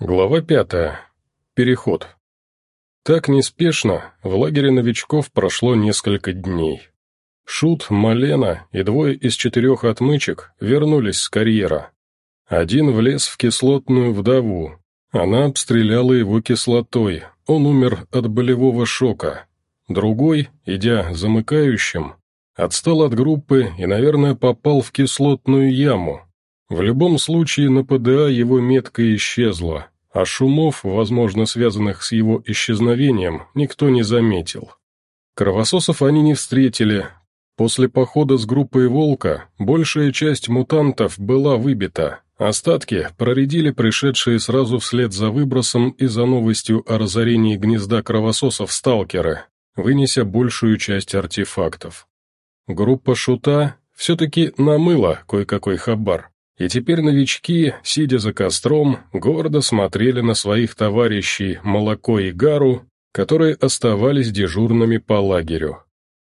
Глава пятая. Переход. Так неспешно в лагере новичков прошло несколько дней. Шут, Малена и двое из четырех отмычек вернулись с карьера. Один влез в кислотную вдову. Она обстреляла его кислотой, он умер от болевого шока. Другой, идя замыкающим, отстал от группы и, наверное, попал в кислотную яму, в любом случае на ПДА его метка исчезла, а шумов, возможно, связанных с его исчезновением, никто не заметил. Кровососов они не встретили. После похода с группой «Волка» большая часть мутантов была выбита, остатки проредили пришедшие сразу вслед за выбросом и за новостью о разорении гнезда кровососов сталкеры, вынеся большую часть артефактов. Группа «Шута» все-таки намыла кое-какой хабар. И теперь новички, сидя за костром, гордо смотрели на своих товарищей Молоко и Гару, которые оставались дежурными по лагерю.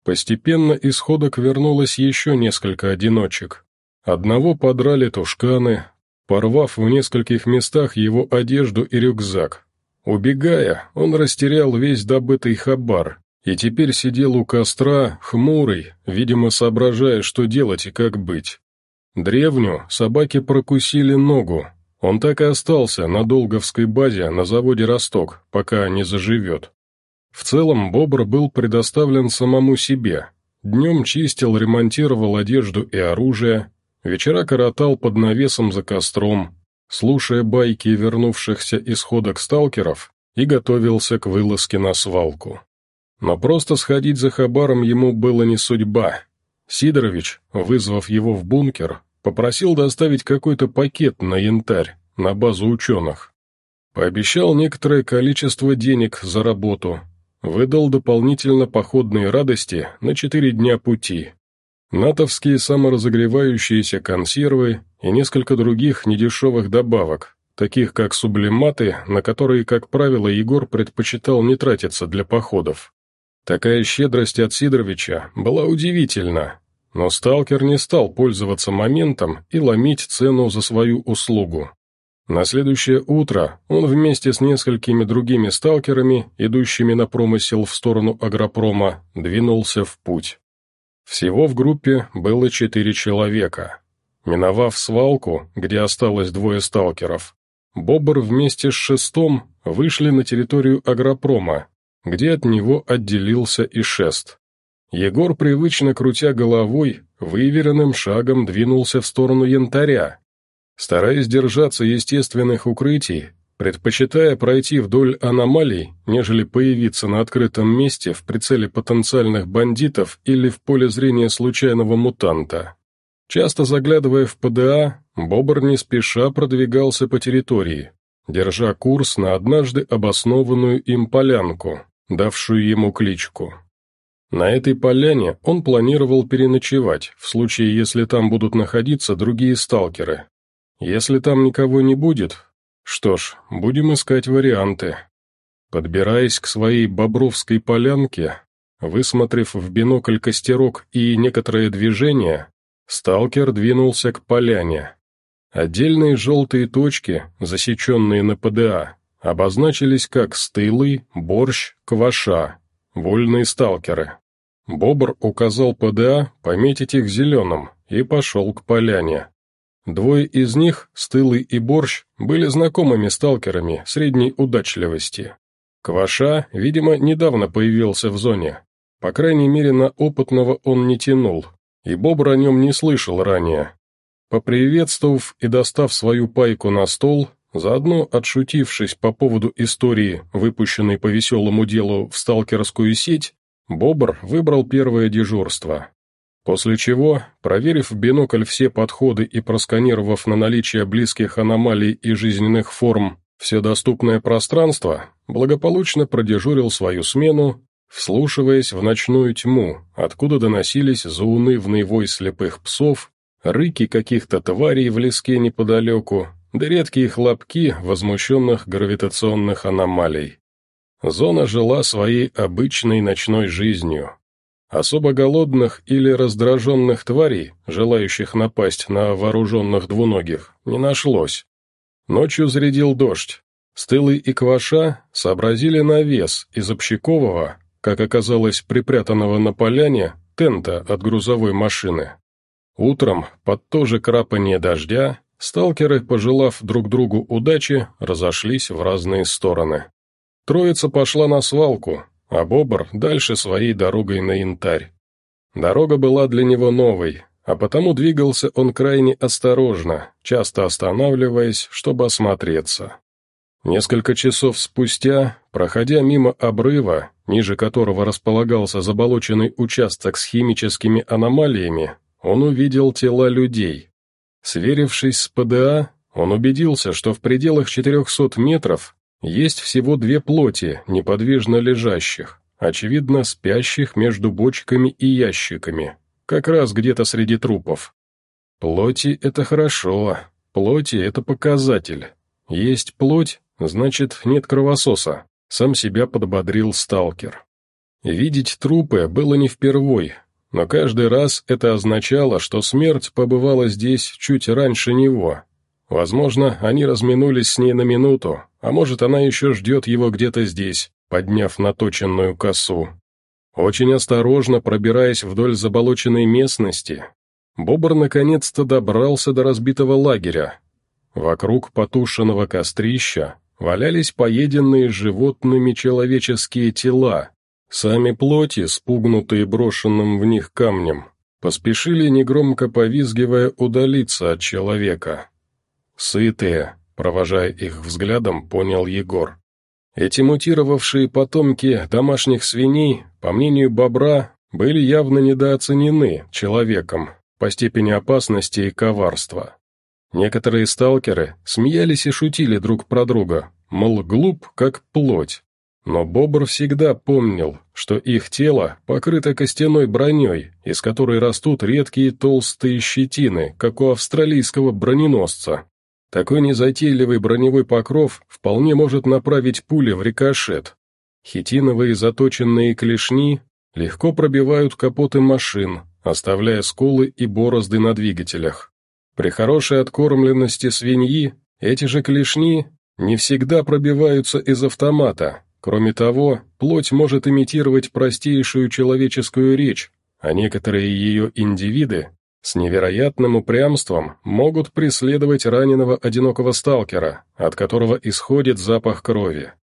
Постепенно из ходок вернулось еще несколько одиночек. Одного подрали тушканы, порвав в нескольких местах его одежду и рюкзак. Убегая, он растерял весь добытый хабар, и теперь сидел у костра, хмурый, видимо, соображая, что делать и как быть. Древню собаки прокусили ногу. Он так и остался на Долговской базе на заводе «Росток», пока не заживет. В целом Бобр был предоставлен самому себе. Днем чистил, ремонтировал одежду и оружие, вечера коротал под навесом за костром, слушая байки вернувшихся из ходок сталкеров и готовился к вылазке на свалку. Но просто сходить за хабаром ему было не судьба. Сидорович, вызвав его в бункер, попросил доставить какой-то пакет на янтарь, на базу ученых. Пообещал некоторое количество денег за работу, выдал дополнительно походные радости на четыре дня пути. Натовские саморазогревающиеся консервы и несколько других недешевых добавок, таких как сублиматы, на которые, как правило, Егор предпочитал не тратиться для походов. Такая щедрость от Сидоровича была удивительна, но сталкер не стал пользоваться моментом и ломить цену за свою услугу. На следующее утро он вместе с несколькими другими сталкерами, идущими на промысел в сторону агропрома, двинулся в путь. Всего в группе было четыре человека. Миновав свалку, где осталось двое сталкеров, Бобр вместе с шестом вышли на территорию агропрома, где от него отделился и шест. Егор, привычно крутя головой, выверенным шагом двинулся в сторону янтаря. Стараясь держаться естественных укрытий, предпочитая пройти вдоль аномалий, нежели появиться на открытом месте в прицеле потенциальных бандитов или в поле зрения случайного мутанта. Часто заглядывая в ПДА, Бобр не спеша продвигался по территории, держа курс на однажды обоснованную им полянку, давшую ему кличку. На этой поляне он планировал переночевать, в случае, если там будут находиться другие сталкеры. Если там никого не будет, что ж, будем искать варианты. Подбираясь к своей Бобровской полянке, высмотрев в бинокль костерок и некоторые движения, сталкер двинулся к поляне. Отдельные желтые точки, засеченные на ПДА, обозначились как стылый, борщ, кваша, вольные сталкеры. Бобр указал ПДА пометить их зеленым и пошел к поляне. Двое из них, Стылый и Борщ, были знакомыми сталкерами средней удачливости. Кваша, видимо, недавно появился в зоне. По крайней мере, на опытного он не тянул, и Бобр о нем не слышал ранее. Поприветствовав и достав свою пайку на стол, заодно отшутившись по поводу истории, выпущенной по веселому делу в сталкерскую сеть, Бобр выбрал первое дежурство. После чего, проверив в бинокль все подходы и просканировав на наличие близких аномалий и жизненных форм все доступное пространство, благополучно продежурил свою смену, вслушиваясь в ночную тьму, откуда доносились заунывный вой слепых псов, рыки каких-то тварей в леске неподалеку, да редкие хлопки возмущенных гравитационных аномалий. Зона жила своей обычной ночной жизнью. Особо голодных или раздраженных тварей, желающих напасть на вооруженных двуногих, не нашлось. Ночью зарядил дождь, Стылы и Кваша сообразили навес из общакового, как оказалось припрятанного на поляне, тента от грузовой машины. Утром, под то же крапание дождя, сталкеры, пожелав друг другу удачи, разошлись в разные стороны. Троица пошла на свалку, а Бобр дальше своей дорогой на янтарь. Дорога была для него новой, а потому двигался он крайне осторожно, часто останавливаясь, чтобы осмотреться. Несколько часов спустя, проходя мимо обрыва, ниже которого располагался заболоченный участок с химическими аномалиями, он увидел тела людей. Сверившись с ПДА, он убедился, что в пределах 400 метров есть всего две плоти, неподвижно лежащих, очевидно, спящих между бочками и ящиками, как раз где-то среди трупов. Плоти — это хорошо, плоти — это показатель. Есть плоть, значит, нет кровососа, сам себя подбодрил сталкер. Видеть трупы было не впервой, но каждый раз это означало, что смерть побывала здесь чуть раньше него. Возможно, они разминулись с ней на минуту, а может, она еще ждет его где-то здесь, подняв наточенную косу. Очень осторожно пробираясь вдоль заболоченной местности, Бобр наконец-то добрался до разбитого лагеря. Вокруг потушенного кострища валялись поеденные животными человеческие тела. Сами плоти, спугнутые брошенным в них камнем, поспешили, негромко повизгивая, удалиться от человека. Сытые, провожая их взглядом, понял Егор. Эти мутировавшие потомки домашних свиней, по мнению Бобра, были явно недооценены человеком по степени опасности и коварства. Некоторые сталкеры смеялись и шутили друг про друга, мол, глуп, как плоть. Но Бобр всегда помнил, что их тело покрыто костяной броней, из которой растут редкие толстые щетины, как у австралийского броненосца, такой незатейливый броневой покров вполне может направить пули в рикошет. Хитиновые заточенные клешни легко пробивают капоты машин, оставляя сколы и борозды на двигателях. При хорошей откормленности свиньи эти же клешни не всегда пробиваются из автомата. Кроме того, плоть может имитировать простейшую человеческую речь, а некоторые ее индивиды с невероятным упрямством могут преследовать раненого одинокого сталкера, от которого исходит запах крови.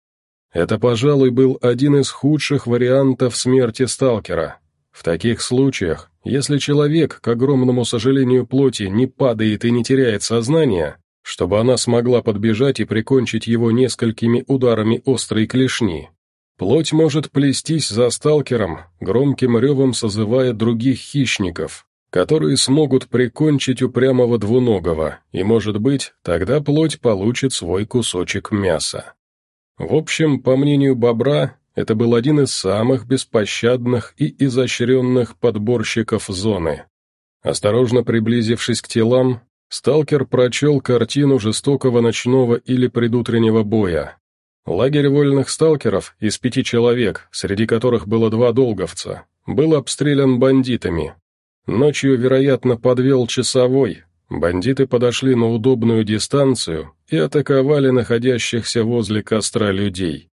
Это, пожалуй, был один из худших вариантов смерти сталкера. В таких случаях, если человек, к огромному сожалению плоти, не падает и не теряет сознание, чтобы она смогла подбежать и прикончить его несколькими ударами острой клешни, плоть может плестись за сталкером, громким ревом созывая других хищников, которые смогут прикончить упрямого двуногого, и, может быть, тогда плоть получит свой кусочек мяса. В общем, по мнению бобра, это был один из самых беспощадных и изощренных подборщиков зоны. Осторожно приблизившись к телам, сталкер прочел картину жестокого ночного или предутреннего боя. Лагерь вольных сталкеров из пяти человек, среди которых было два долговца, был обстрелян бандитами, Ночью, вероятно, подвел часовой. Бандиты подошли на удобную дистанцию и атаковали находящихся возле костра людей.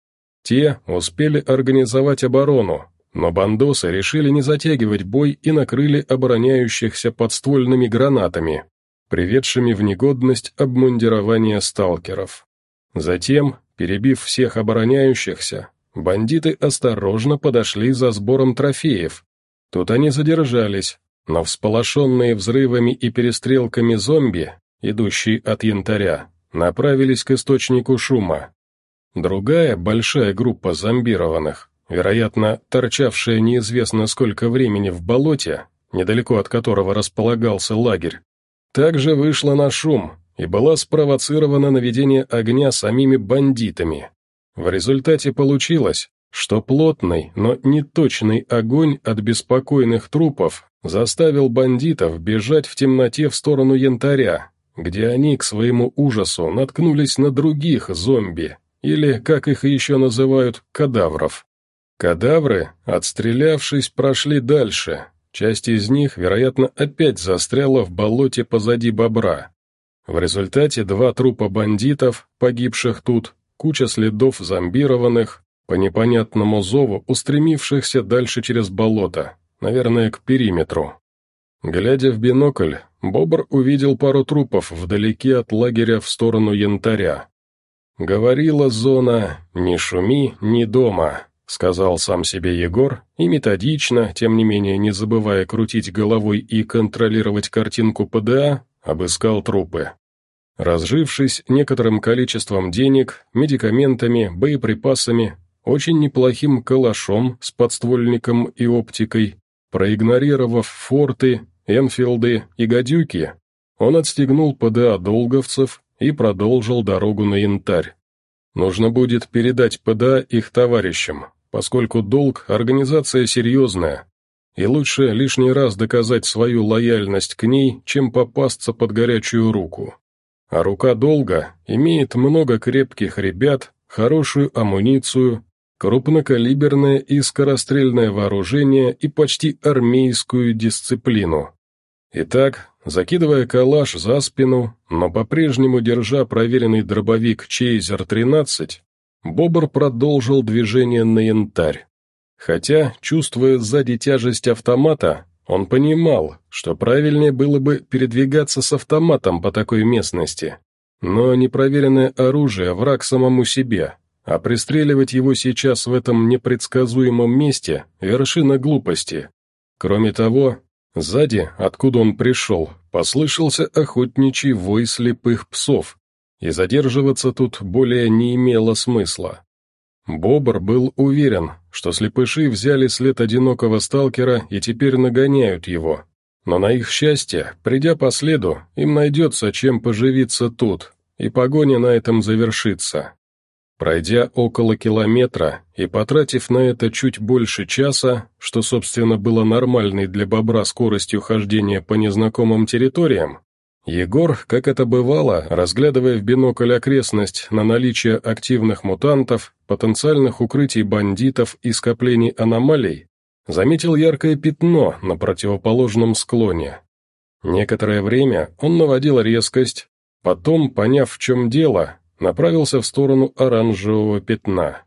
Те успели организовать оборону, но бандосы решили не затягивать бой и накрыли обороняющихся подствольными гранатами, приведшими в негодность обмундирование сталкеров. Затем, перебив всех обороняющихся, бандиты осторожно подошли за сбором трофеев. Тут они задержались, но всполошенные взрывами и перестрелками зомби, идущие от янтаря, направились к источнику шума. Другая большая группа зомбированных, вероятно, торчавшая неизвестно сколько времени в болоте, недалеко от которого располагался лагерь, также вышла на шум и была спровоцирована наведение огня самими бандитами. В результате получилось, что плотный, но неточный огонь от беспокойных трупов заставил бандитов бежать в темноте в сторону янтаря, где они, к своему ужасу, наткнулись на других зомби, или, как их еще называют, кадавров. Кадавры, отстрелявшись, прошли дальше, часть из них, вероятно, опять застряла в болоте позади бобра. В результате два трупа бандитов, погибших тут, куча следов зомбированных, по непонятному зову устремившихся дальше через болото, наверное, к периметру. Глядя в бинокль, Бобр увидел пару трупов вдалеке от лагеря в сторону янтаря. «Говорила зона, не шуми, ни дома», — сказал сам себе Егор, и методично, тем не менее не забывая крутить головой и контролировать картинку ПДА, обыскал трупы. Разжившись некоторым количеством денег, медикаментами, боеприпасами, очень неплохим калашом с подствольником и оптикой, проигнорировав форты, Энфилды и гадюки, он отстегнул ПДА долговцев и продолжил дорогу на янтарь. Нужно будет передать ПДА их товарищам, поскольку долг – организация серьезная, и лучше лишний раз доказать свою лояльность к ней, чем попасться под горячую руку. А рука долга имеет много крепких ребят, хорошую амуницию, крупнокалиберное и скорострельное вооружение и почти армейскую дисциплину. Итак, закидывая калаш за спину, но по-прежнему держа проверенный дробовик Чейзер-13, Бобр продолжил движение на янтарь. Хотя, чувствуя сзади тяжесть автомата, он понимал, что правильнее было бы передвигаться с автоматом по такой местности. Но непроверенное оружие – враг самому себе, а пристреливать его сейчас в этом непредсказуемом месте – вершина глупости. Кроме того, Сзади, откуда он пришел, послышался охотничий вой слепых псов, и задерживаться тут более не имело смысла. Бобр был уверен, что слепыши взяли след одинокого сталкера и теперь нагоняют его. Но на их счастье, придя по следу, им найдется чем поживиться тут, и погоня на этом завершится. Пройдя около километра и потратив на это чуть больше часа, что, собственно, было нормальной для бобра скоростью хождения по незнакомым территориям, Егор, как это бывало, разглядывая в бинокль окрестность на наличие активных мутантов, потенциальных укрытий бандитов и скоплений аномалий, заметил яркое пятно на противоположном склоне. Некоторое время он наводил резкость, потом, поняв, в чем дело, направился в сторону оранжевого пятна.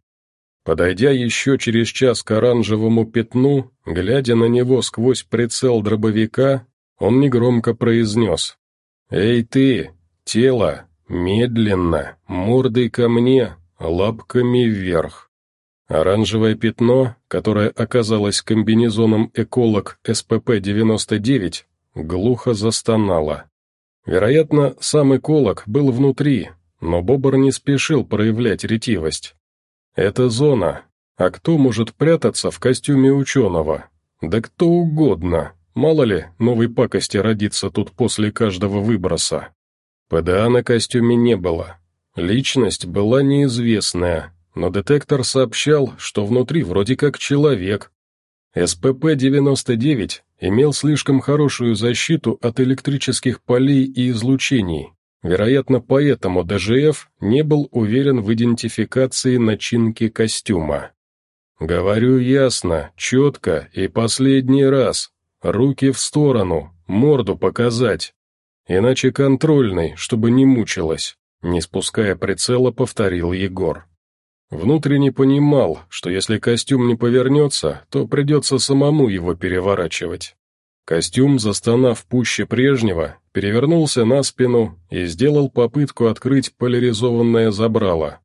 Подойдя еще через час к оранжевому пятну, глядя на него сквозь прицел дробовика, он негромко произнес «Эй ты, тело, медленно, мордой ко мне, лапками вверх». Оранжевое пятно, которое оказалось комбинезоном «Эколог» СПП-99, глухо застонало. Вероятно, сам эколог был внутри, но Бобр не спешил проявлять ретивость. «Это зона. А кто может прятаться в костюме ученого? Да кто угодно. Мало ли, новой пакости родится тут после каждого выброса». ПДА на костюме не было. Личность была неизвестная, но детектор сообщал, что внутри вроде как человек. СПП-99 имел слишком хорошую защиту от электрических полей и излучений, Вероятно, поэтому ДЖФ не был уверен в идентификации начинки костюма. «Говорю ясно, четко и последний раз. Руки в сторону, морду показать. Иначе контрольный, чтобы не мучилась», не спуская прицела, повторил Егор. Внутренне понимал, что если костюм не повернется, то придется самому его переворачивать. Костюм, застонав пуще прежнего, перевернулся на спину и сделал попытку открыть поляризованное забрало.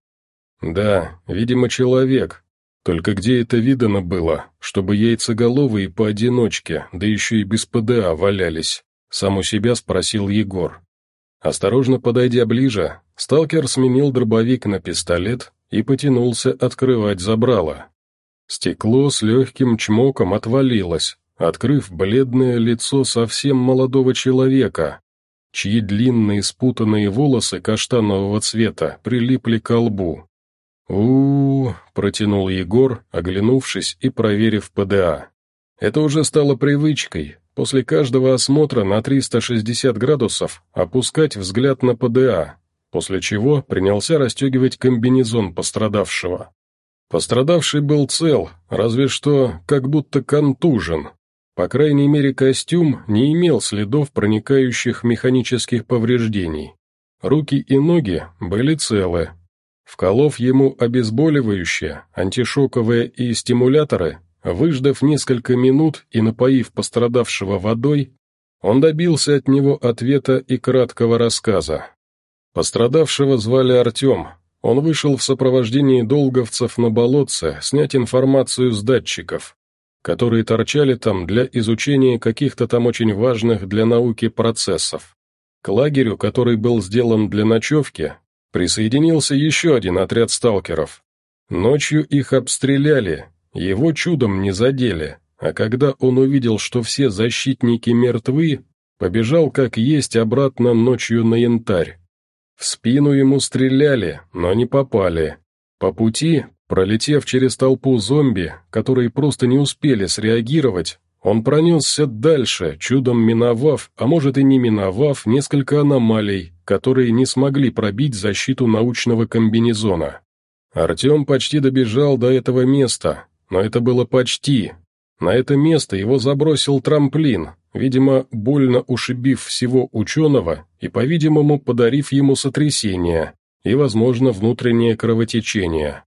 Да, видимо, человек. Только где это видано было, чтобы яйцеголовые поодиночке, да еще и без ПДА валялись? Сам у себя спросил Егор. Осторожно подойдя ближе, сталкер сменил дробовик на пистолет и потянулся открывать забрало. Стекло с легким чмоком отвалилось, открыв бледное лицо совсем молодого человека, чьи длинные спутанные волосы каштанового цвета прилипли к лбу. у, -у, -у протянул Егор, оглянувшись и проверив ПДА. Это уже стало привычкой, после каждого осмотра на 360 градусов опускать взгляд на ПДА, после чего принялся расстегивать комбинезон пострадавшего. Пострадавший был цел, разве что как будто контужен, по крайней мере, костюм не имел следов проникающих механических повреждений. Руки и ноги были целы. Вколов ему обезболивающее, антишоковые и стимуляторы, выждав несколько минут и напоив пострадавшего водой, он добился от него ответа и краткого рассказа. Пострадавшего звали Артем. Он вышел в сопровождении долговцев на болотце снять информацию с датчиков, которые торчали там для изучения каких-то там очень важных для науки процессов. К лагерю, который был сделан для ночевки, присоединился еще один отряд сталкеров. Ночью их обстреляли, его чудом не задели, а когда он увидел, что все защитники мертвы, побежал как есть обратно ночью на янтарь. В спину ему стреляли, но не попали. По пути, пролетев через толпу зомби, которые просто не успели среагировать, он пронесся дальше, чудом миновав, а может и не миновав, несколько аномалий, которые не смогли пробить защиту научного комбинезона. Артем почти добежал до этого места, но это было почти. На это место его забросил трамплин, видимо, больно ушибив всего ученого и, по-видимому, подарив ему сотрясение и, возможно, внутреннее кровотечение.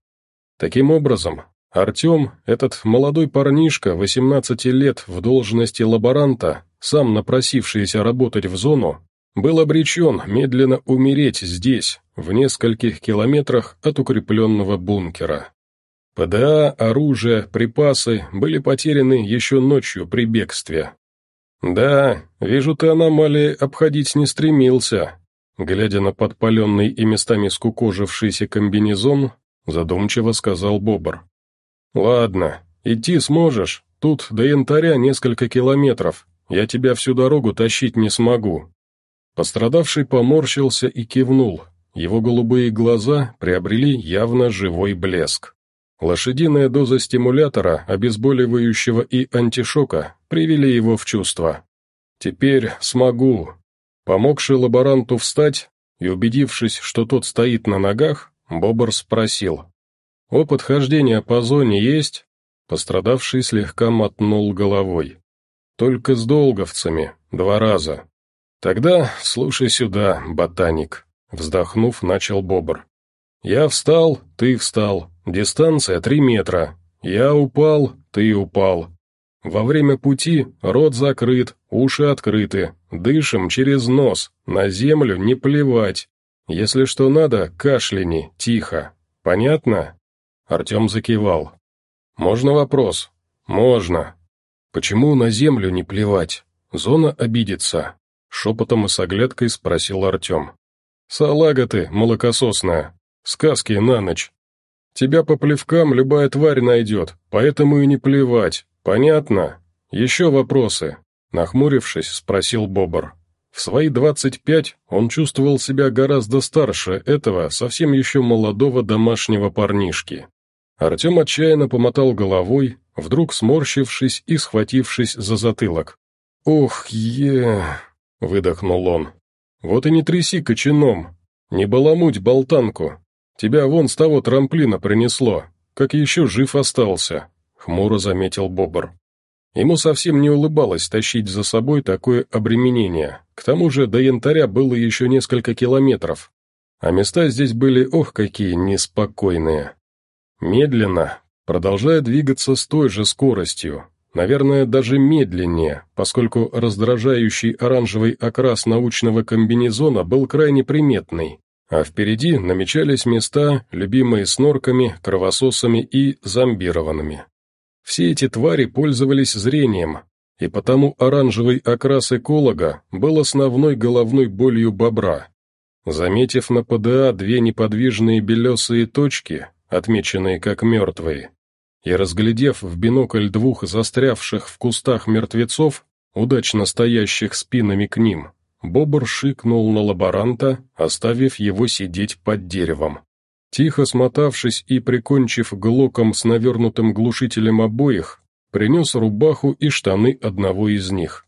Таким образом, Артем, этот молодой парнишка, 18 лет в должности лаборанта, сам напросившийся работать в зону, был обречен медленно умереть здесь, в нескольких километрах от укрепленного бункера. ПДА, оружие, припасы были потеряны еще ночью при бегстве. «Да, вижу, ты аномалии обходить не стремился», глядя на подпаленный и местами скукожившийся комбинезон, задумчиво сказал Бобр. «Ладно, идти сможешь, тут до янтаря несколько километров, я тебя всю дорогу тащить не смогу». Пострадавший поморщился и кивнул, его голубые глаза приобрели явно живой блеск. Лошадиная доза стимулятора, обезболивающего и антишока привели его в чувство. «Теперь смогу». Помогший лаборанту встать и убедившись, что тот стоит на ногах, Бобр спросил. «Опыт хождения по зоне есть?» Пострадавший слегка мотнул головой. «Только с долговцами, два раза». «Тогда слушай сюда, ботаник», — вздохнув, начал Бобр. «Я встал, ты встал, Дистанция три метра. Я упал, ты упал. Во время пути рот закрыт, уши открыты, дышим через нос, на землю не плевать. Если что надо, кашляни, тихо. Понятно?» Артем закивал. «Можно вопрос?» «Можно. Почему на землю не плевать? Зона обидится?» Шепотом и с оглядкой спросил Артем. «Салага ты, молокососная. Сказки на ночь. Тебя по плевкам любая тварь найдет, поэтому и не плевать. Понятно? Еще вопросы?» Нахмурившись, спросил Бобр. В свои двадцать пять он чувствовал себя гораздо старше этого совсем еще молодого домашнего парнишки. Артем отчаянно помотал головой, вдруг сморщившись и схватившись за затылок. «Ох, е...» — выдохнул он. «Вот и не тряси кочаном, не баламуть болтанку, Тебя вон с того трамплина принесло, как еще жив остался», — хмуро заметил Бобр. Ему совсем не улыбалось тащить за собой такое обременение, к тому же до янтаря было еще несколько километров, а места здесь были ох какие неспокойные. Медленно, продолжая двигаться с той же скоростью, наверное, даже медленнее, поскольку раздражающий оранжевый окрас научного комбинезона был крайне приметный, а впереди намечались места, любимые снорками, кровососами и зомбированными. Все эти твари пользовались зрением, и потому оранжевый окрас эколога был основной головной болью бобра. Заметив на ПДА две неподвижные белесые точки, отмеченные как мертвые, и разглядев в бинокль двух застрявших в кустах мертвецов, удачно стоящих спинами к ним, Бобр шикнул на лаборанта, оставив его сидеть под деревом. Тихо смотавшись и прикончив глоком с навернутым глушителем обоих, принес рубаху и штаны одного из них.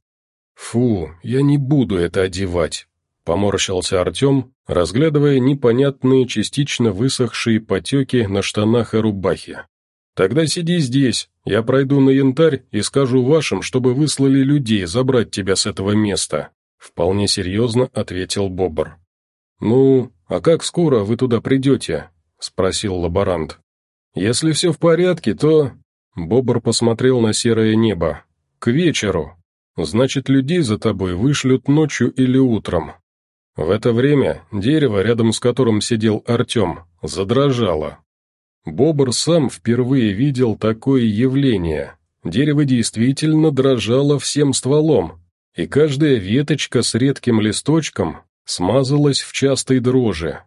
«Фу, я не буду это одевать», — поморщился Артем, разглядывая непонятные частично высохшие потеки на штанах и рубахе. «Тогда сиди здесь, я пройду на янтарь и скажу вашим, чтобы выслали людей забрать тебя с этого места. Вполне серьезно ответил Бобр. «Ну, а как скоро вы туда придете? — спросил лаборант. «Если все в порядке, то...» Бобр посмотрел на серое небо. «К вечеру. Значит, людей за тобой вышлют ночью или утром». В это время дерево, рядом с которым сидел Артем, задрожало. Бобр сам впервые видел такое явление. Дерево действительно дрожало всем стволом, и каждая веточка с редким листочком смазалась в частой дрожи.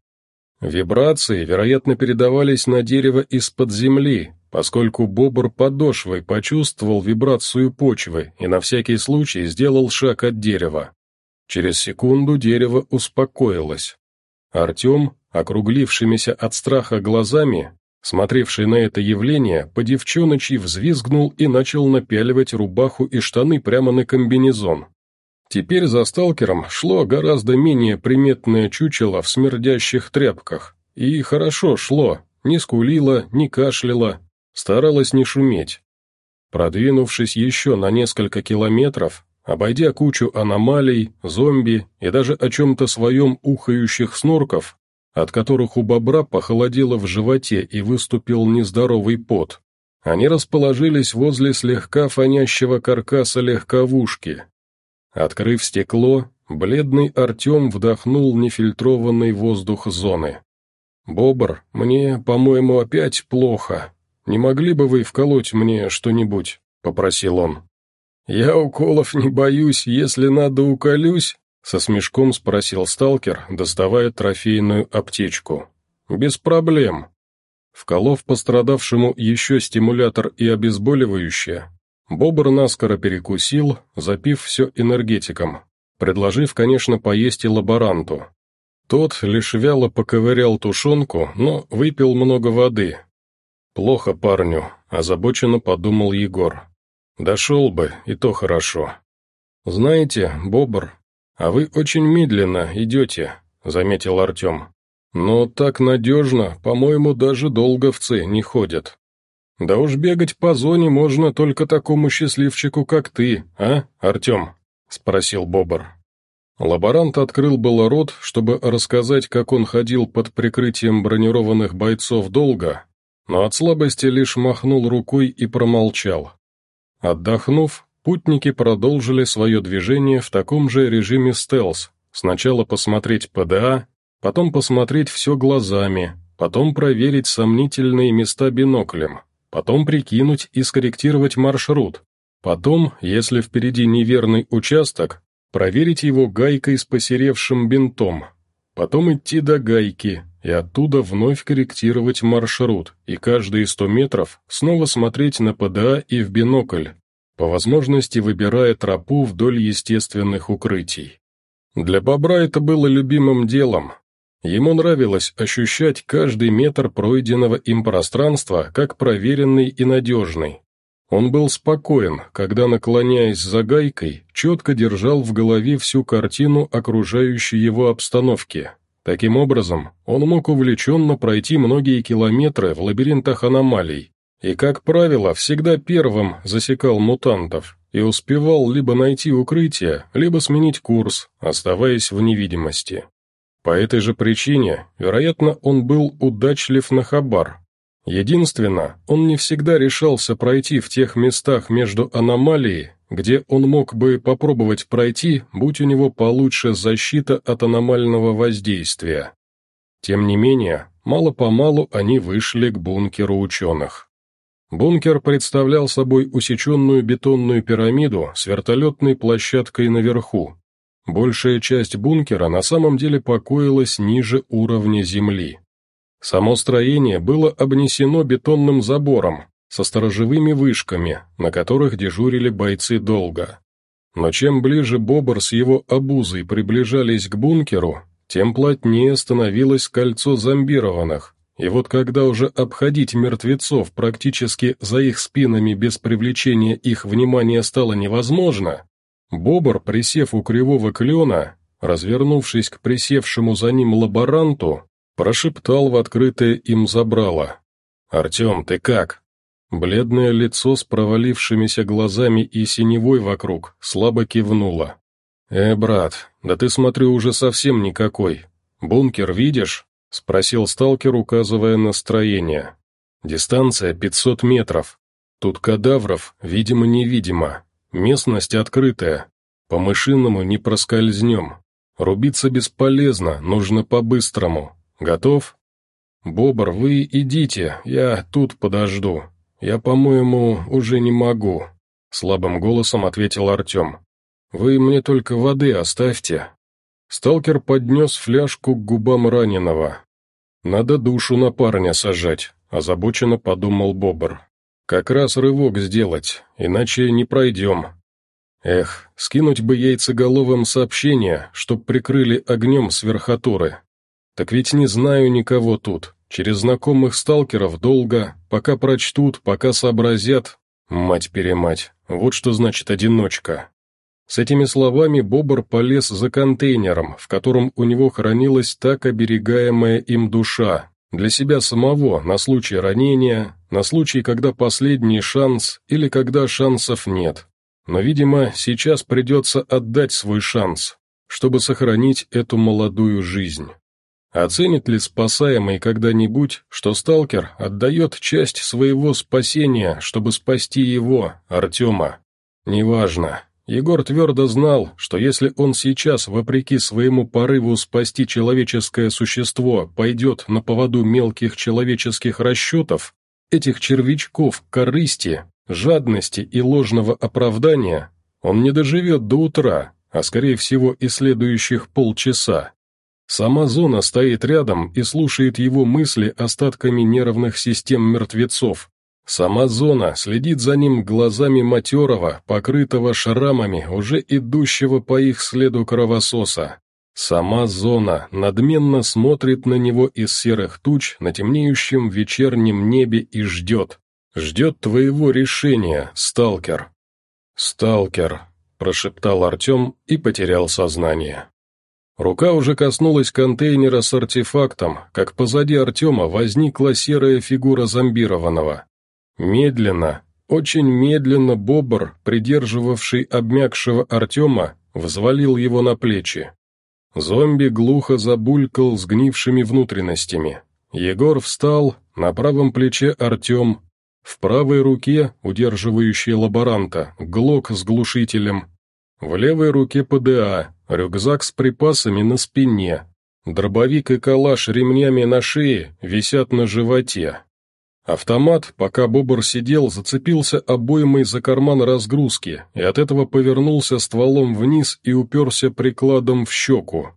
Вибрации, вероятно, передавались на дерево из-под земли, поскольку бобр подошвой почувствовал вибрацию почвы и на всякий случай сделал шаг от дерева. Через секунду дерево успокоилось. Артем, округлившимися от страха глазами, смотревший на это явление, по девчоночи взвизгнул и начал напяливать рубаху и штаны прямо на комбинезон. Теперь за сталкером шло гораздо менее приметное чучело в смердящих тряпках. И хорошо шло, не скулило, не кашляло, старалось не шуметь. Продвинувшись еще на несколько километров, обойдя кучу аномалий, зомби и даже о чем-то своем ухающих снорков, от которых у бобра похолодело в животе и выступил нездоровый пот, они расположились возле слегка фонящего каркаса легковушки, Открыв стекло, бледный Артем вдохнул нефильтрованный воздух зоны. «Бобр, мне, по-моему, опять плохо. Не могли бы вы вколоть мне что-нибудь?» — попросил он. «Я уколов не боюсь, если надо уколюсь?» — со смешком спросил сталкер, доставая трофейную аптечку. «Без проблем». Вколов пострадавшему еще стимулятор и обезболивающее, Бобр наскоро перекусил, запив все энергетиком, предложив, конечно, поесть и лаборанту. Тот лишь вяло поковырял тушенку, но выпил много воды. «Плохо парню», — озабоченно подумал Егор. «Дошел бы, и то хорошо». «Знаете, Бобр, а вы очень медленно идете», — заметил Артем. «Но так надежно, по-моему, даже долговцы не ходят». «Да уж бегать по зоне можно только такому счастливчику, как ты, а, Артем?» — спросил Бобр. Лаборант открыл было рот, чтобы рассказать, как он ходил под прикрытием бронированных бойцов долго, но от слабости лишь махнул рукой и промолчал. Отдохнув, путники продолжили свое движение в таком же режиме стелс, сначала посмотреть ПДА, потом посмотреть все глазами, потом проверить сомнительные места биноклем потом прикинуть и скорректировать маршрут, потом, если впереди неверный участок, проверить его гайкой с посеревшим бинтом, потом идти до гайки и оттуда вновь корректировать маршрут и каждые сто метров снова смотреть на ПДА и в бинокль, по возможности выбирая тропу вдоль естественных укрытий. Для бобра это было любимым делом, Ему нравилось ощущать каждый метр пройденного им пространства как проверенный и надежный. Он был спокоен, когда, наклоняясь за гайкой, четко держал в голове всю картину окружающей его обстановки. Таким образом, он мог увлеченно пройти многие километры в лабиринтах аномалий, и, как правило, всегда первым засекал мутантов и успевал либо найти укрытие, либо сменить курс, оставаясь в невидимости. По этой же причине, вероятно, он был удачлив на хабар. Единственно, он не всегда решался пройти в тех местах между аномалией, где он мог бы попробовать пройти, будь у него получше защита от аномального воздействия. Тем не менее, мало-помалу они вышли к бункеру ученых. Бункер представлял собой усеченную бетонную пирамиду с вертолетной площадкой наверху, Большая часть бункера на самом деле покоилась ниже уровня земли. Само строение было обнесено бетонным забором со сторожевыми вышками, на которых дежурили бойцы долго. Но чем ближе Бобр с его обузой приближались к бункеру, тем плотнее становилось кольцо зомбированных, и вот когда уже обходить мертвецов практически за их спинами без привлечения их внимания стало невозможно, Бобр, присев у кривого клена, развернувшись к присевшему за ним лаборанту, прошептал в открытое им забрало. «Артем, ты как?» Бледное лицо с провалившимися глазами и синевой вокруг слабо кивнуло. «Э, брат, да ты, смотрю, уже совсем никакой. Бункер видишь? — спросил сталкер, указывая настроение. «Дистанция 500 метров. Тут кадавров, видимо-невидимо. Местность открытая. По мышиному не проскользнем. Рубиться бесполезно, нужно по-быстрому. Готов?» «Бобр, вы идите, я тут подожду. Я, по-моему, уже не могу», — слабым голосом ответил Артем. «Вы мне только воды оставьте». Сталкер поднес фляжку к губам раненого. «Надо душу на парня сажать», — озабоченно подумал Бобр. «Как раз рывок сделать, иначе не пройдем». Эх, скинуть бы яйцеголовым сообщение, чтоб прикрыли огнем с верхотуры. Так ведь не знаю никого тут. Через знакомых сталкеров долго, пока прочтут, пока сообразят. Мать-перемать, вот что значит одиночка. С этими словами Бобр полез за контейнером, в котором у него хранилась так оберегаемая им душа, для себя самого, на случай ранения, на случай, когда последний шанс или когда шансов нет. Но, видимо, сейчас придется отдать свой шанс, чтобы сохранить эту молодую жизнь. Оценит ли спасаемый когда-нибудь, что сталкер отдает часть своего спасения, чтобы спасти его, Артема? Неважно. Егор твердо знал, что если он сейчас, вопреки своему порыву спасти человеческое существо, пойдет на поводу мелких человеческих расчетов, этих червячков корысти, жадности и ложного оправдания, он не доживет до утра, а скорее всего и следующих полчаса. Сама зона стоит рядом и слушает его мысли остатками нервных систем мертвецов. Сама зона следит за ним глазами матерого, покрытого шрамами, уже идущего по их следу кровососа. Сама зона надменно смотрит на него из серых туч на темнеющем вечернем небе и ждет. Ждет твоего решения, сталкер. «Сталкер», — прошептал Артем и потерял сознание. Рука уже коснулась контейнера с артефактом, как позади Артема возникла серая фигура зомбированного. Медленно, очень медленно Бобр, придерживавший обмякшего Артема, взвалил его на плечи. Зомби глухо забулькал сгнившими внутренностями. Егор встал, на правом плече Артем, в правой руке, удерживающей лаборанта, глок с глушителем, в левой руке ПДА, рюкзак с припасами на спине, дробовик и калаш ремнями на шее висят на животе. Автомат, пока Бобр сидел, зацепился обоймой за карман разгрузки и от этого повернулся стволом вниз и уперся прикладом в щеку.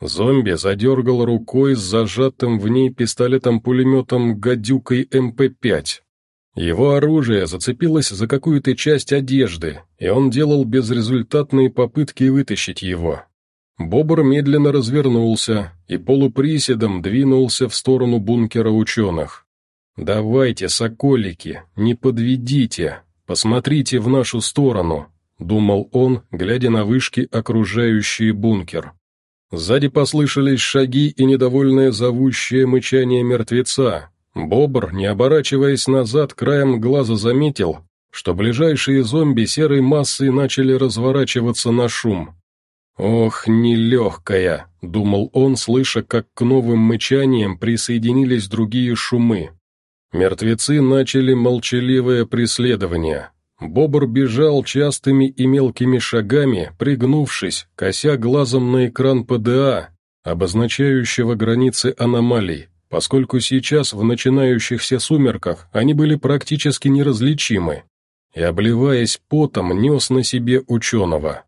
Зомби задергал рукой с зажатым в ней пистолетом-пулеметом «Гадюкой МП-5». Его оружие зацепилось за какую-то часть одежды, и он делал безрезультатные попытки вытащить его. Бобр медленно развернулся и полуприседом двинулся в сторону бункера ученых. «Давайте, соколики, не подведите, посмотрите в нашу сторону», — думал он, глядя на вышки, окружающие бункер. Сзади послышались шаги и недовольное зовущее мычание мертвеца, Бобр, не оборачиваясь назад, краем глаза заметил, что ближайшие зомби серой массой начали разворачиваться на шум. «Ох, нелегкая!» — думал он, слыша, как к новым мычаниям присоединились другие шумы. Мертвецы начали молчаливое преследование. Бобр бежал частыми и мелкими шагами, пригнувшись, кося глазом на экран ПДА, обозначающего границы аномалий, поскольку сейчас в начинающихся сумерках они были практически неразличимы, и, обливаясь потом, нес на себе ученого.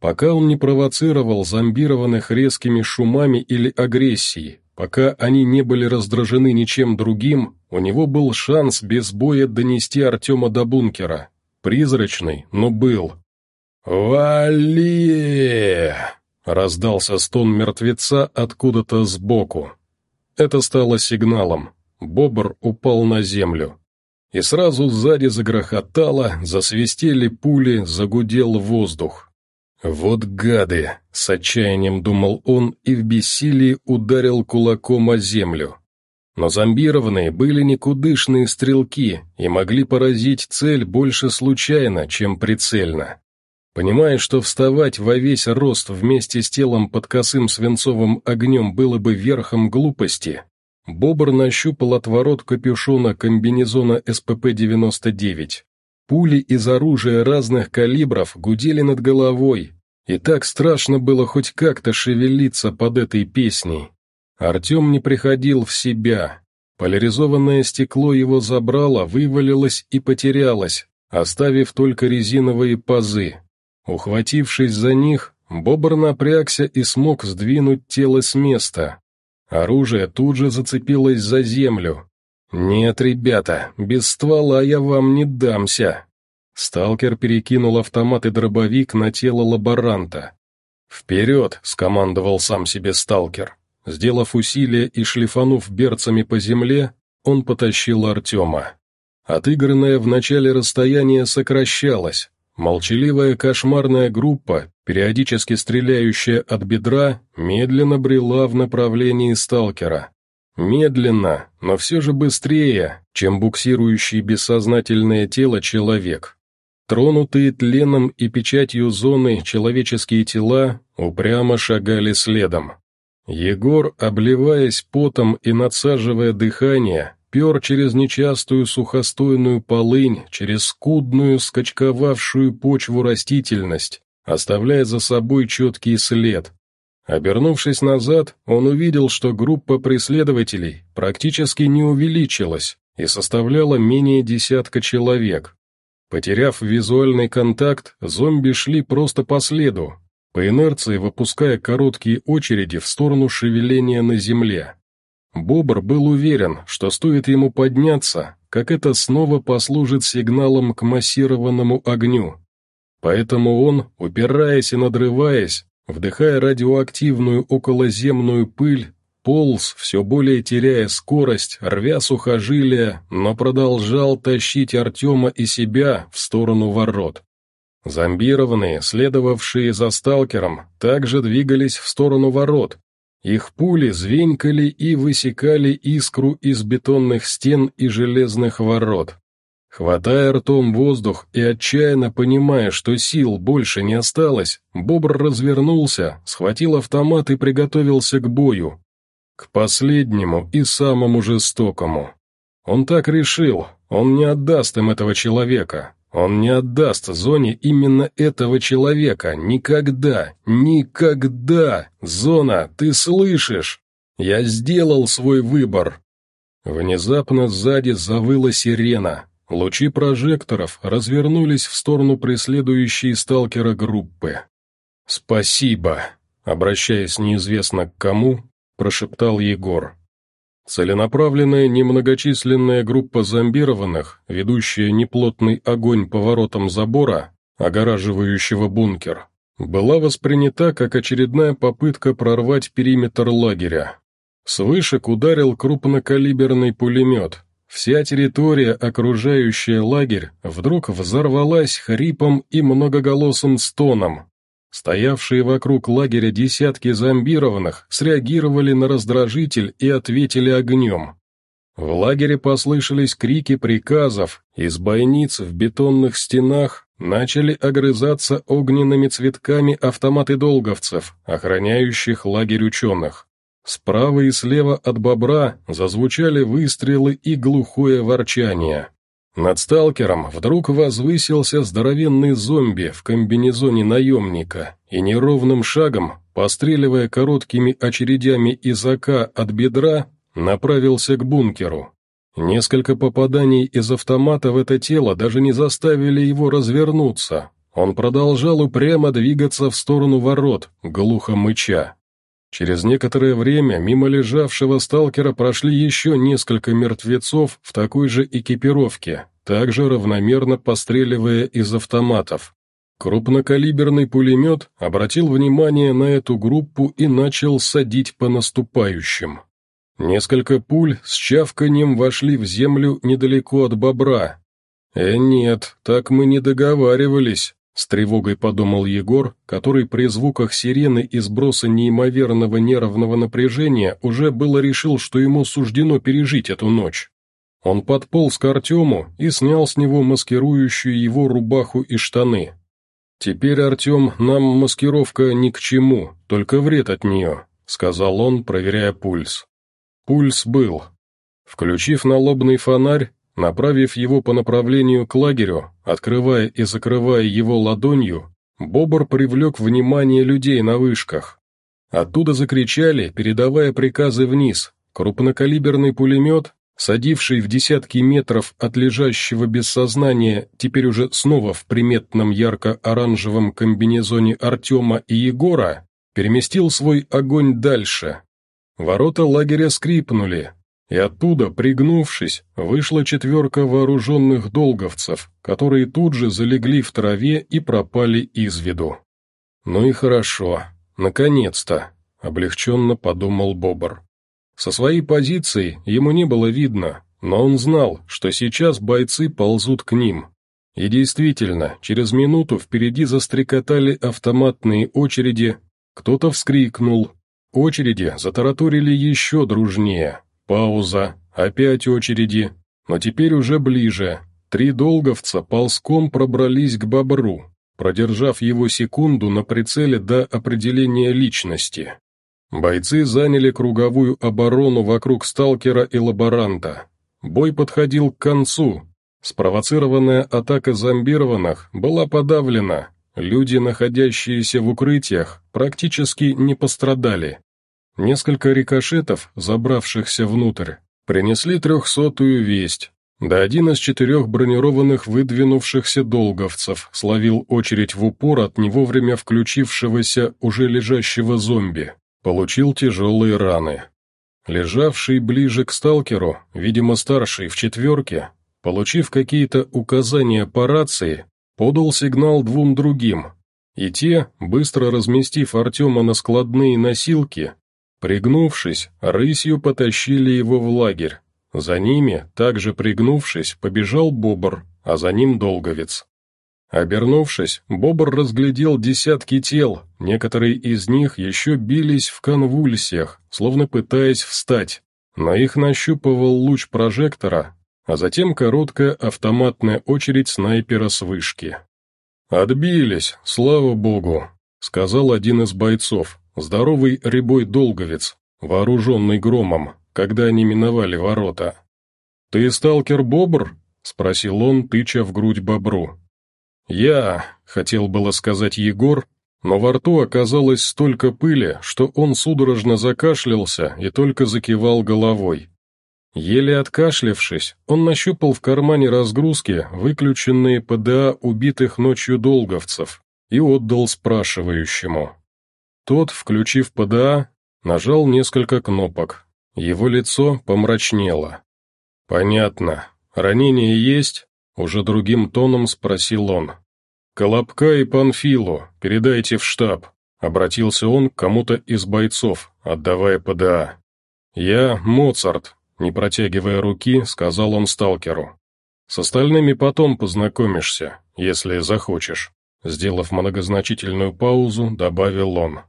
Пока он не провоцировал зомбированных резкими шумами или агрессией, пока они не были раздражены ничем другим, у него был шанс без боя донести Артема до бункера. Призрачный, но был. «Вали!» — раздался стон мертвеца откуда-то сбоку. Это стало сигналом. Бобр упал на землю. И сразу сзади загрохотало, засвистели пули, загудел воздух. «Вот гады!» — с отчаянием думал он и в бессилии ударил кулаком о землю. Но зомбированные были никудышные стрелки и могли поразить цель больше случайно, чем прицельно. Понимая, что вставать во весь рост вместе с телом под косым свинцовым огнем было бы верхом глупости, Бобр нащупал отворот капюшона комбинезона СПП-99. Пули из оружия разных калибров гудели над головой, и так страшно было хоть как-то шевелиться под этой песней. Артем не приходил в себя. Поляризованное стекло его забрало, вывалилось и потерялось, оставив только резиновые пазы. Ухватившись за них, Бобр напрягся и смог сдвинуть тело с места. Оружие тут же зацепилось за землю. «Нет, ребята, без ствола я вам не дамся!» Сталкер перекинул автомат и дробовик на тело лаборанта. «Вперед!» — скомандовал сам себе сталкер. Сделав усилие и шлифанув берцами по земле, он потащил Артема. Отыгранное в начале расстояние сокращалось, Молчаливая кошмарная группа, периодически стреляющая от бедра, медленно брела в направлении сталкера. Медленно, но все же быстрее, чем буксирующий бессознательное тело человек. Тронутые тленом и печатью зоны человеческие тела упрямо шагали следом. Егор, обливаясь потом и надсаживая дыхание, пер через нечастую сухостойную полынь, через скудную, скачковавшую почву растительность, оставляя за собой четкий след. Обернувшись назад, он увидел, что группа преследователей практически не увеличилась и составляла менее десятка человек. Потеряв визуальный контакт, зомби шли просто по следу, по инерции выпуская короткие очереди в сторону шевеления на земле. Бобр был уверен, что стоит ему подняться, как это снова послужит сигналом к массированному огню. Поэтому он, упираясь и надрываясь, вдыхая радиоактивную околоземную пыль, полз, все более теряя скорость, рвя сухожилия, но продолжал тащить Артема и себя в сторону ворот. Зомбированные, следовавшие за сталкером, также двигались в сторону ворот, их пули звенькали и высекали искру из бетонных стен и железных ворот. Хватая ртом воздух и отчаянно понимая, что сил больше не осталось, Бобр развернулся, схватил автомат и приготовился к бою. К последнему и самому жестокому. Он так решил, он не отдаст им этого человека, он не отдаст Зоне именно этого человека. Никогда, никогда! Зона, ты слышишь? Я сделал свой выбор. Внезапно сзади завыла сирена. Лучи прожекторов развернулись в сторону преследующей сталкера группы. «Спасибо», — обращаясь неизвестно к кому, прошептал Егор. Целенаправленная немногочисленная группа зомбированных, ведущая неплотный огонь по воротам забора, огораживающего бункер, была воспринята как очередная попытка прорвать периметр лагеря. С вышек ударил крупнокалиберный пулемет. Вся территория, окружающая лагерь, вдруг взорвалась хрипом и многоголосым стоном, Стоявшие вокруг лагеря десятки зомбированных среагировали на раздражитель и ответили огнем. В лагере послышались крики приказов, из бойниц в бетонных стенах начали огрызаться огненными цветками автоматы долговцев, охраняющих лагерь ученых. Справа и слева от бобра зазвучали выстрелы и глухое ворчание. Над сталкером вдруг возвысился здоровенный зомби в комбинезоне наемника и неровным шагом, постреливая короткими очередями из АК от бедра, направился к бункеру. Несколько попаданий из автомата в это тело даже не заставили его развернуться. Он продолжал упрямо двигаться в сторону ворот, глухо мыча. Через некоторое время мимо лежавшего сталкера прошли еще несколько мертвецов в такой же экипировке, также равномерно постреливая из автоматов. Крупнокалиберный пулемет обратил внимание на эту группу и начал садить по наступающим. Несколько пуль с чавканием вошли в землю недалеко от бобра. «Э, нет, так мы не договаривались», с тревогой подумал Егор, который при звуках сирены и сброса неимоверного нервного напряжения уже было решил, что ему суждено пережить эту ночь. Он подполз к Артему и снял с него маскирующую его рубаху и штаны. «Теперь, Артем, нам маскировка ни к чему, только вред от нее», — сказал он, проверяя пульс. Пульс был. Включив налобный фонарь, направив его по направлению к лагерю, открывая и закрывая его ладонью, Бобр привлек внимание людей на вышках. Оттуда закричали, передавая приказы вниз. Крупнокалиберный пулемет, садивший в десятки метров от лежащего без сознания, теперь уже снова в приметном ярко-оранжевом комбинезоне Артема и Егора, переместил свой огонь дальше. Ворота лагеря скрипнули, и оттуда, пригнувшись, вышла четверка вооруженных долговцев, которые тут же залегли в траве и пропали из виду. «Ну и хорошо, наконец-то», — облегченно подумал Бобр. Со своей позиции ему не было видно, но он знал, что сейчас бойцы ползут к ним. И действительно, через минуту впереди застрекотали автоматные очереди, кто-то вскрикнул. Очереди затараторили еще дружнее, Пауза, опять очереди, но теперь уже ближе. Три долговца ползком пробрались к бобру, продержав его секунду на прицеле до определения личности. Бойцы заняли круговую оборону вокруг сталкера и лаборанта. Бой подходил к концу. Спровоцированная атака зомбированных была подавлена. Люди, находящиеся в укрытиях, практически не пострадали. Несколько рикошетов, забравшихся внутрь, принесли трехсотую весть. Да один из четырех бронированных выдвинувшихся долговцев словил очередь в упор от не вовремя включившегося уже лежащего зомби. Получил тяжелые раны. Лежавший ближе к сталкеру, видимо старший в четверке, получив какие-то указания по рации, подал сигнал двум другим, и те, быстро разместив Артема на складные носилки, Пригнувшись, рысью потащили его в лагерь. За ними, также пригнувшись, побежал бобр, а за ним долговец. Обернувшись, бобр разглядел десятки тел, некоторые из них еще бились в конвульсиях, словно пытаясь встать, но их нащупывал луч прожектора, а затем короткая автоматная очередь снайпера с вышки. «Отбились, слава богу», — сказал один из бойцов, Здоровый рябой долговец, вооруженный громом, когда они миновали ворота. «Ты сталкер-бобр?» — спросил он, тыча в грудь бобру. «Я», — хотел было сказать Егор, но во рту оказалось столько пыли, что он судорожно закашлялся и только закивал головой. Еле откашлявшись, он нащупал в кармане разгрузки выключенные ПДА убитых ночью долговцев и отдал спрашивающему. Тот, включив ПДА, нажал несколько кнопок. Его лицо помрачнело. «Понятно. Ранение есть?» — уже другим тоном спросил он. «Колобка и Панфилу передайте в штаб», — обратился он к кому-то из бойцов, отдавая ПДА. «Я Моцарт», — не протягивая руки, сказал он сталкеру. «С остальными потом познакомишься, если захочешь», — сделав многозначительную паузу, добавил он.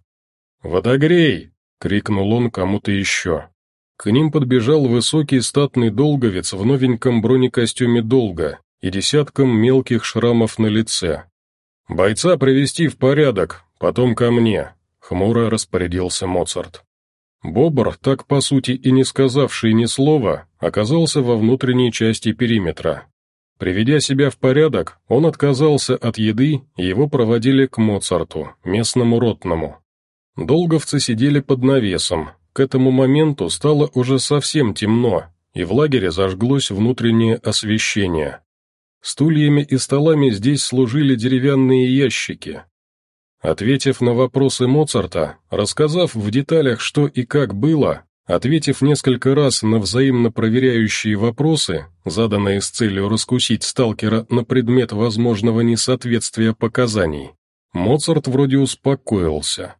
«Водогрей!» — крикнул он кому-то еще. К ним подбежал высокий статный долговец в новеньком бронекостюме долга и десятком мелких шрамов на лице. «Бойца привести в порядок, потом ко мне», — хмуро распорядился Моцарт. Бобр, так по сути и не сказавший ни слова, оказался во внутренней части периметра. Приведя себя в порядок, он отказался от еды, и его проводили к Моцарту, местному ротному. Долговцы сидели под навесом. К этому моменту стало уже совсем темно, и в лагере зажглось внутреннее освещение. Стульями и столами здесь служили деревянные ящики. Ответив на вопросы Моцарта, рассказав в деталях, что и как было, ответив несколько раз на взаимно проверяющие вопросы, заданные с целью раскусить сталкера на предмет возможного несоответствия показаний, Моцарт вроде успокоился.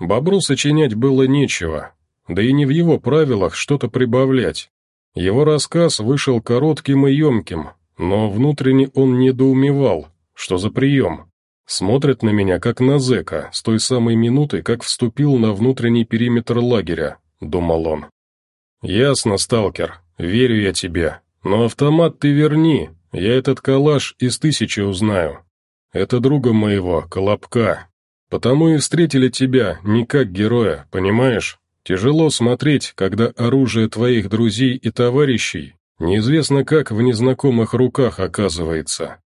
Бобру сочинять было нечего, да и не в его правилах что-то прибавлять. Его рассказ вышел коротким и емким, но внутренне он недоумевал, что за прием. Смотрит на меня, как на зэка, с той самой минуты, как вступил на внутренний периметр лагеря, думал он. «Ясно, сталкер, верю я тебе, но автомат ты верни, я этот калаш из тысячи узнаю. Это друга моего, Колобка. Потому и встретили тебя не как героя, понимаешь? Тяжело смотреть, когда оружие твоих друзей и товарищей неизвестно как в незнакомых руках оказывается».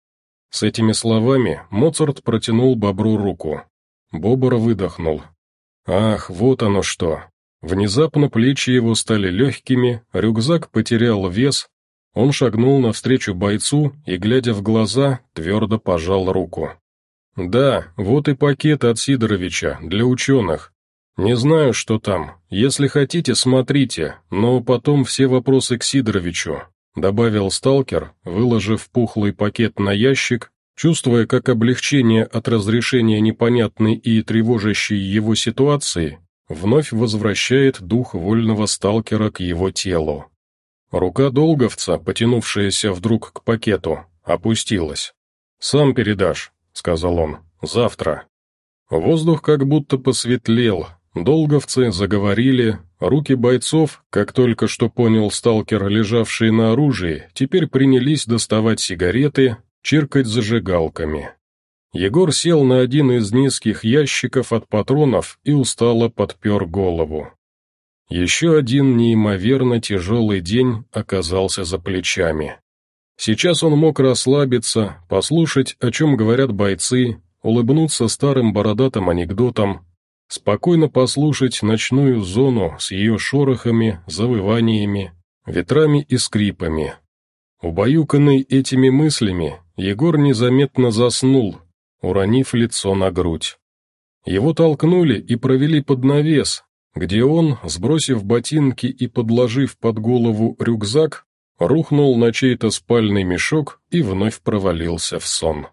С этими словами Моцарт протянул бобру руку. Бобр выдохнул. «Ах, вот оно что!» Внезапно плечи его стали легкими, рюкзак потерял вес, он шагнул навстречу бойцу и, глядя в глаза, твердо пожал руку. «Да, вот и пакет от Сидоровича, для ученых. Не знаю, что там. Если хотите, смотрите, но потом все вопросы к Сидоровичу», добавил сталкер, выложив пухлый пакет на ящик, чувствуя, как облегчение от разрешения непонятной и тревожащей его ситуации вновь возвращает дух вольного сталкера к его телу. Рука долговца, потянувшаяся вдруг к пакету, опустилась. «Сам передашь», — сказал он, — «завтра». Воздух как будто посветлел, долговцы заговорили, руки бойцов, как только что понял сталкер, лежавшие на оружии, теперь принялись доставать сигареты, чиркать зажигалками. Егор сел на один из низких ящиков от патронов и устало подпер голову. Еще один неимоверно тяжелый день оказался за плечами. Сейчас он мог расслабиться, послушать, о чем говорят бойцы, улыбнуться старым бородатым анекдотам, спокойно послушать ночную зону с ее шорохами, завываниями, ветрами и скрипами. Убаюканный этими мыслями, Егор незаметно заснул, уронив лицо на грудь. Его толкнули и провели под навес, где он, сбросив ботинки и подложив под голову рюкзак, рухнул на чей-то спальный мешок и вновь провалился в сон.